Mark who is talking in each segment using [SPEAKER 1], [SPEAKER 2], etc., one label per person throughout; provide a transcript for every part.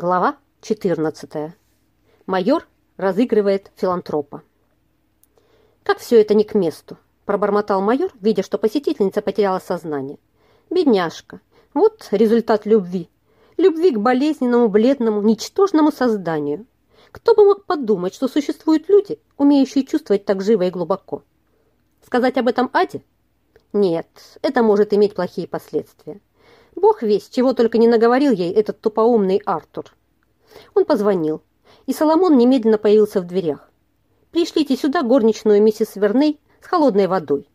[SPEAKER 1] Глава 14. Майор разыгрывает филантропа. «Как все это не к месту?» – пробормотал майор, видя, что посетительница потеряла сознание. «Бедняжка! Вот результат любви. Любви к болезненному, бледному, ничтожному созданию. Кто бы мог подумать, что существуют люди, умеющие чувствовать так живо и глубоко? Сказать об этом Аде? Нет, это может иметь плохие последствия. Бог весь, чего только не наговорил ей этот тупоумный Артур. Он позвонил, и Соломон немедленно появился в дверях. «Пришлите сюда горничную миссис Верней с холодной водой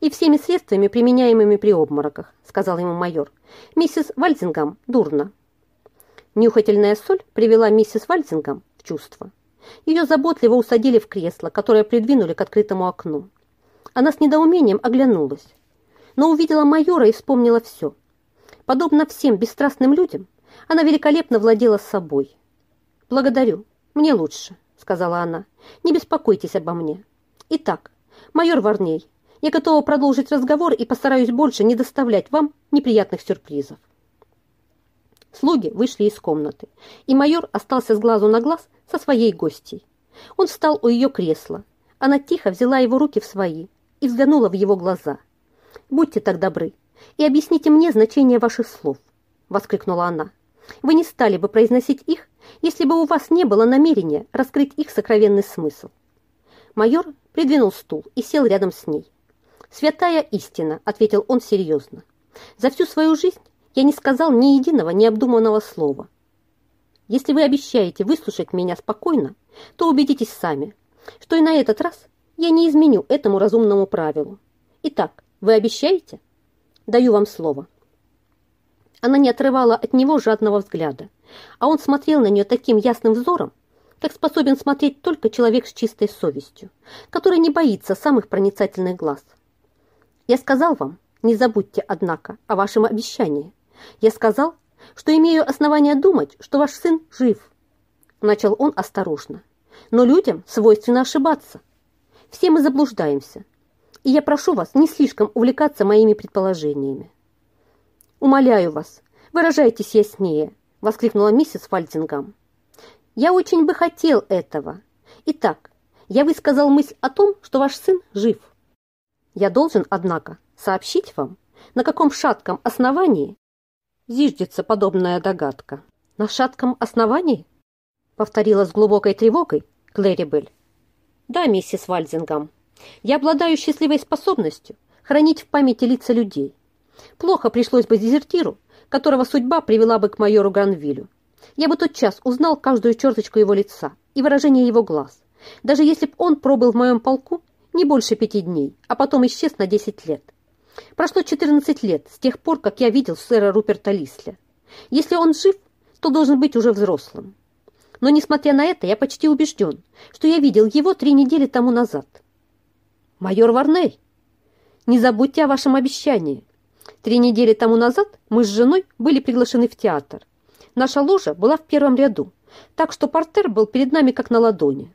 [SPEAKER 1] и всеми средствами, применяемыми при обмороках», сказал ему майор. «Миссис Вальзингам дурно». Нюхательная соль привела миссис Вальзингам в чувство. Ее заботливо усадили в кресло, которое придвинули к открытому окну. Она с недоумением оглянулась, но увидела майора и вспомнила все – Подобно всем бесстрастным людям, она великолепно владела собой. «Благодарю, мне лучше», — сказала она. «Не беспокойтесь обо мне. Итак, майор Варней, я готова продолжить разговор и постараюсь больше не доставлять вам неприятных сюрпризов». Слуги вышли из комнаты, и майор остался с глазу на глаз со своей гостьей. Он встал у ее кресла. Она тихо взяла его руки в свои и взглянула в его глаза. «Будьте так добры, и объясните мне значение ваших слов», — воскликнула она. «Вы не стали бы произносить их, если бы у вас не было намерения раскрыть их сокровенный смысл». Майор придвинул стул и сел рядом с ней. «Святая истина», — ответил он серьезно. «За всю свою жизнь я не сказал ни единого необдуманного слова. Если вы обещаете выслушать меня спокойно, то убедитесь сами, что и на этот раз я не изменю этому разумному правилу. Итак, вы обещаете?» Даю вам слово». Она не отрывала от него жадного взгляда, а он смотрел на нее таким ясным взором, как способен смотреть только человек с чистой совестью, который не боится самых проницательных глаз. «Я сказал вам, не забудьте, однако, о вашем обещании. Я сказал, что имею основания думать, что ваш сын жив». Начал он осторожно. «Но людям свойственно ошибаться. Все мы заблуждаемся, и я прошу вас не слишком увлекаться моими предположениями. «Умоляю вас, выражайтесь яснее», — воскликнула миссис Фальтингам. «Я очень бы хотел этого. Итак, я высказал мысль о том, что ваш сын жив. Я должен, однако, сообщить вам, на каком шатком основании зиждется подобная догадка». «На шатком основании?» — повторила с глубокой тревогой Клэрибель. «Да, миссис Вальзингам», я обладаю счастливой способностью хранить в памяти лица людей. Плохо пришлось бы дезертиру, которого судьба привела бы к майору Гранвилю. Я бы тот час узнал каждую черточку его лица и выражение его глаз, даже если бы он пробыл в моем полку не больше пяти дней, а потом исчез на десять лет. Прошло 14 лет с тех пор, как я видел сэра Руперта Лисля. Если он жив, то должен быть уже взрослым. Но, несмотря на это, я почти убежден, что я видел его три недели тому назад – «Майор Варней, не забудьте о вашем обещании. Три недели тому назад мы с женой были приглашены в театр. Наша ложа была в первом ряду, так что портер был перед нами как на ладони.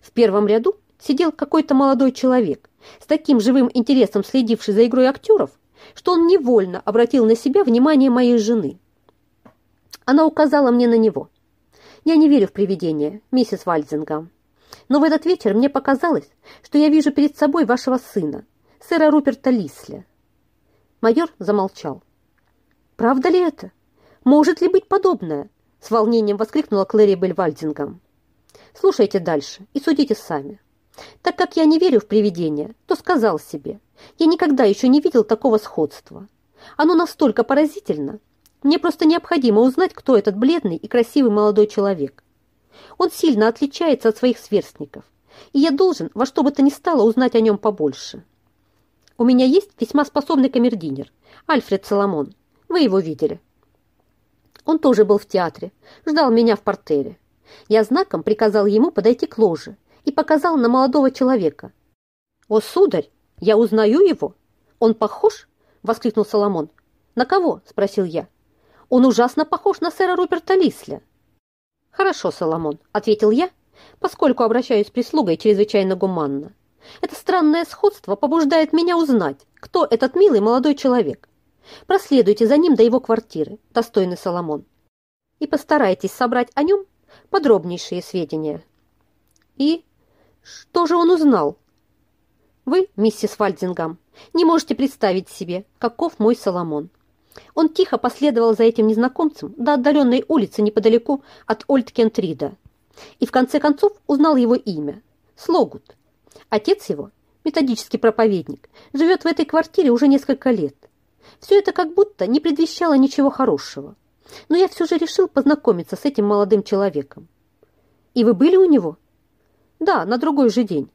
[SPEAKER 1] В первом ряду сидел какой-то молодой человек, с таким живым интересом следивший за игрой актеров, что он невольно обратил на себя внимание моей жены. Она указала мне на него. Я не верю в привидения, миссис Вальзингам. Но в этот вечер мне показалось, что я вижу перед собой вашего сына, сэра Руперта Лисля. Майор замолчал. «Правда ли это? Может ли быть подобное?» С волнением воскликнула Клэри Бельвальдингом. «Слушайте дальше и судите сами. Так как я не верю в привидения, то сказал себе, я никогда еще не видел такого сходства. Оно настолько поразительно. Мне просто необходимо узнать, кто этот бледный и красивый молодой человек. Он сильно отличается от своих сверстников, и я должен во что бы то ни стало узнать о нем побольше. У меня есть весьма способный камердинер, Альфред Соломон. Вы его видели. Он тоже был в театре, ждал меня в портере. Я знаком приказал ему подойти к ложе и показал на молодого человека. «О, сударь, я узнаю его! Он похож?» — воскликнул Соломон. «На кого?» — спросил я. «Он ужасно похож на сэра Руперта Лисля». «Хорошо, Соломон», — ответил я, поскольку обращаюсь с прислугой чрезвычайно гуманно. «Это странное сходство побуждает меня узнать, кто этот милый молодой человек. Проследуйте за ним до его квартиры, достойный Соломон. и постарайтесь собрать о нем подробнейшие сведения. И что же он узнал? Вы, миссис Вальдингам, не можете представить себе, каков мой Соломон. Он тихо последовал за этим незнакомцем до отдаленной улицы неподалеку от Ольд-Кентрида и в конце концов узнал его имя – Слогут. Отец его, методический проповедник, живет в этой квартире уже несколько лет. Все это как будто не предвещало ничего хорошего. Но я все же решил познакомиться с этим молодым человеком. И вы были у него? Да, на другой же день.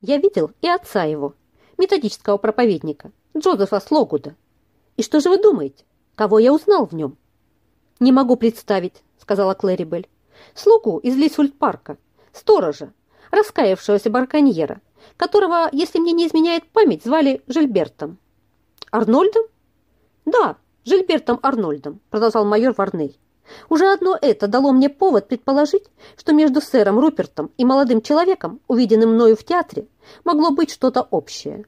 [SPEAKER 1] Я видел и отца его, методического проповедника, Джозефа Слогуда. И что же вы думаете? Кого я узнал в нем? Не могу представить, сказала Клэрибель. Слугу из Лисульт-парка, сторожа, раскаявшегося барконьера, которого, если мне не изменяет память, звали Жильбертом. Арнольдом? Да, Жильбертом Арнольдом, продолжал майор Варней. Уже одно это дало мне повод предположить, что между сэром Рупертом и молодым человеком, увиденным мною в театре, могло быть что-то общее.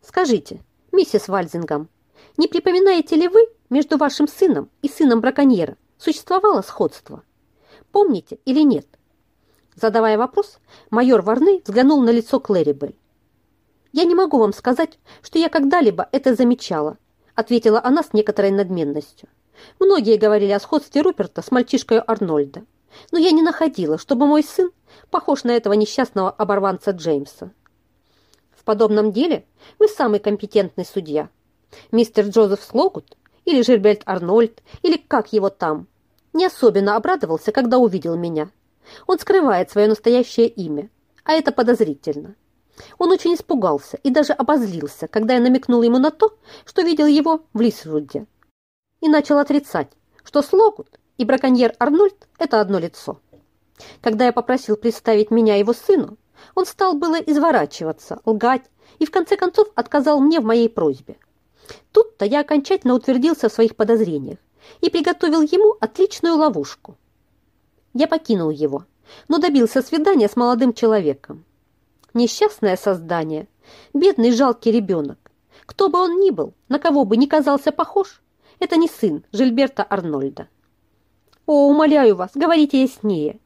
[SPEAKER 1] Скажите, миссис Вальзингам, не припоминаете ли вы между вашим сыном и сыном браконьера существовало сходство? Помните или нет? Задавая вопрос, майор Варны взглянул на лицо Клэрибель. «Я не могу вам сказать, что я когда-либо это замечала», ответила она с некоторой надменностью. Многие говорили о сходстве Руперта с мальчишкой Арнольда, но я не находила, чтобы мой сын похож на этого несчастного оборванца Джеймса. В подобном деле вы самый компетентный судья. Мистер Джозеф Слогут или Жильберт Арнольд, или как его там, не особенно обрадовался, когда увидел меня. Он скрывает свое настоящее имя, а это подозрительно. Он очень испугался и даже обозлился, когда я намекнул ему на то, что видел его в Лисвуде и начал отрицать, что Слокут и браконьер Арнольд – это одно лицо. Когда я попросил представить меня его сыну, он стал было изворачиваться, лгать и в конце концов отказал мне в моей просьбе. Тут-то я окончательно утвердился в своих подозрениях и приготовил ему отличную ловушку. Я покинул его, но добился свидания с молодым человеком. Несчастное создание, бедный жалкий ребенок. Кто бы он ни был, на кого бы ни казался похож, это не сын Жильберта Арнольда. О, умоляю вас, говорите яснее.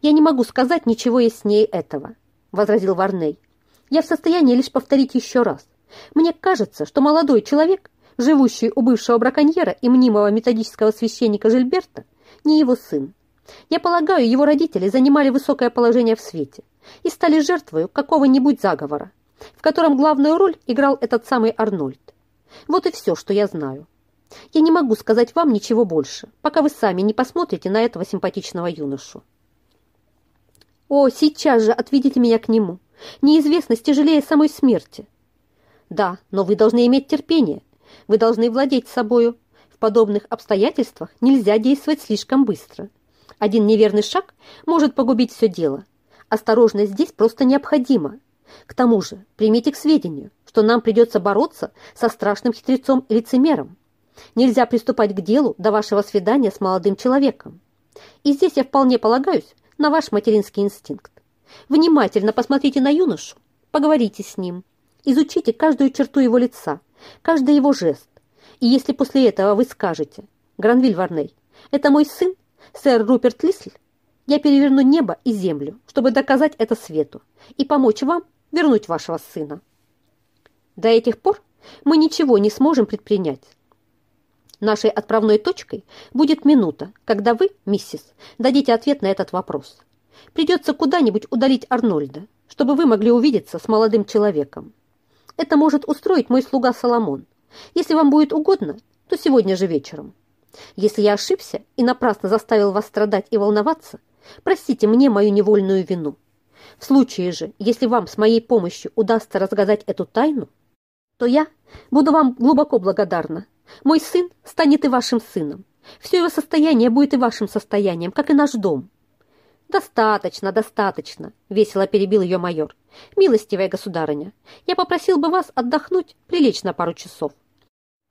[SPEAKER 1] Я не могу сказать ничего яснее этого, возразил Варней. Я в состоянии лишь повторить еще раз. Мне кажется, что молодой человек, живущий у бывшего браконьера и мнимого методического священника Жильберта, не его сын. Я полагаю, его родители занимали высокое положение в свете и стали жертвой какого-нибудь заговора, в котором главную роль играл этот самый Арнольд. Вот и все, что я знаю. Я не могу сказать вам ничего больше, пока вы сами не посмотрите на этого симпатичного юношу. О, сейчас же отведите меня к нему. Неизвестность тяжелее самой смерти. Да, но вы должны иметь терпение. Вы должны владеть собою. В подобных обстоятельствах нельзя действовать слишком быстро. Один неверный шаг может погубить все дело. Осторожность здесь просто необходима. К тому же, примите к сведению, что нам придется бороться со страшным хитрецом и лицемером. Нельзя приступать к делу до вашего свидания с молодым человеком. И здесь я вполне полагаюсь на ваш материнский инстинкт. Внимательно посмотрите на юношу, поговорите с ним, изучите каждую черту его лица, каждый его жест. И если после этого вы скажете, Гранвиль Варней, это мой сын, сэр Руперт Лисль, я переверну небо и землю, чтобы доказать это свету и помочь вам вернуть вашего сына. До этих пор мы ничего не сможем предпринять. Нашей отправной точкой будет минута, когда вы, миссис, дадите ответ на этот вопрос. Придется куда-нибудь удалить Арнольда, чтобы вы могли увидеться с молодым человеком. Это может устроить мой слуга Соломон. Если вам будет угодно, то сегодня же вечером. Если я ошибся и напрасно заставил вас страдать и волноваться, простите мне мою невольную вину. В случае же, если вам с моей помощью удастся разгадать эту тайну, то я буду вам глубоко благодарна мой сын станет и вашим сыном. Все его состояние будет и вашим состоянием, как и наш дом». «Достаточно, достаточно», — весело перебил ее майор. «Милостивая государыня, я попросил бы вас отдохнуть, прилечь на пару часов.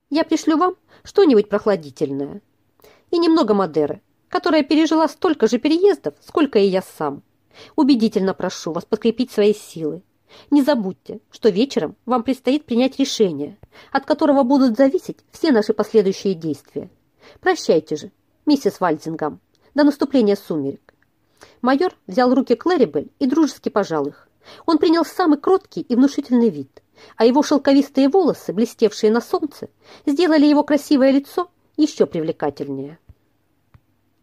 [SPEAKER 1] Я пришлю вам что-нибудь прохладительное. И немного Мадеры, которая пережила столько же переездов, сколько и я сам. Убедительно прошу вас подкрепить свои силы. Не забудьте, что вечером вам предстоит принять решение, от которого будут зависеть все наши последующие действия. Прощайте же, миссис Вальдингам, до наступления сумерек. Майор взял руки Клэрибель и дружески пожал их. Он принял самый кроткий и внушительный вид, а его шелковистые волосы, блестевшие на солнце, сделали его красивое лицо еще привлекательнее.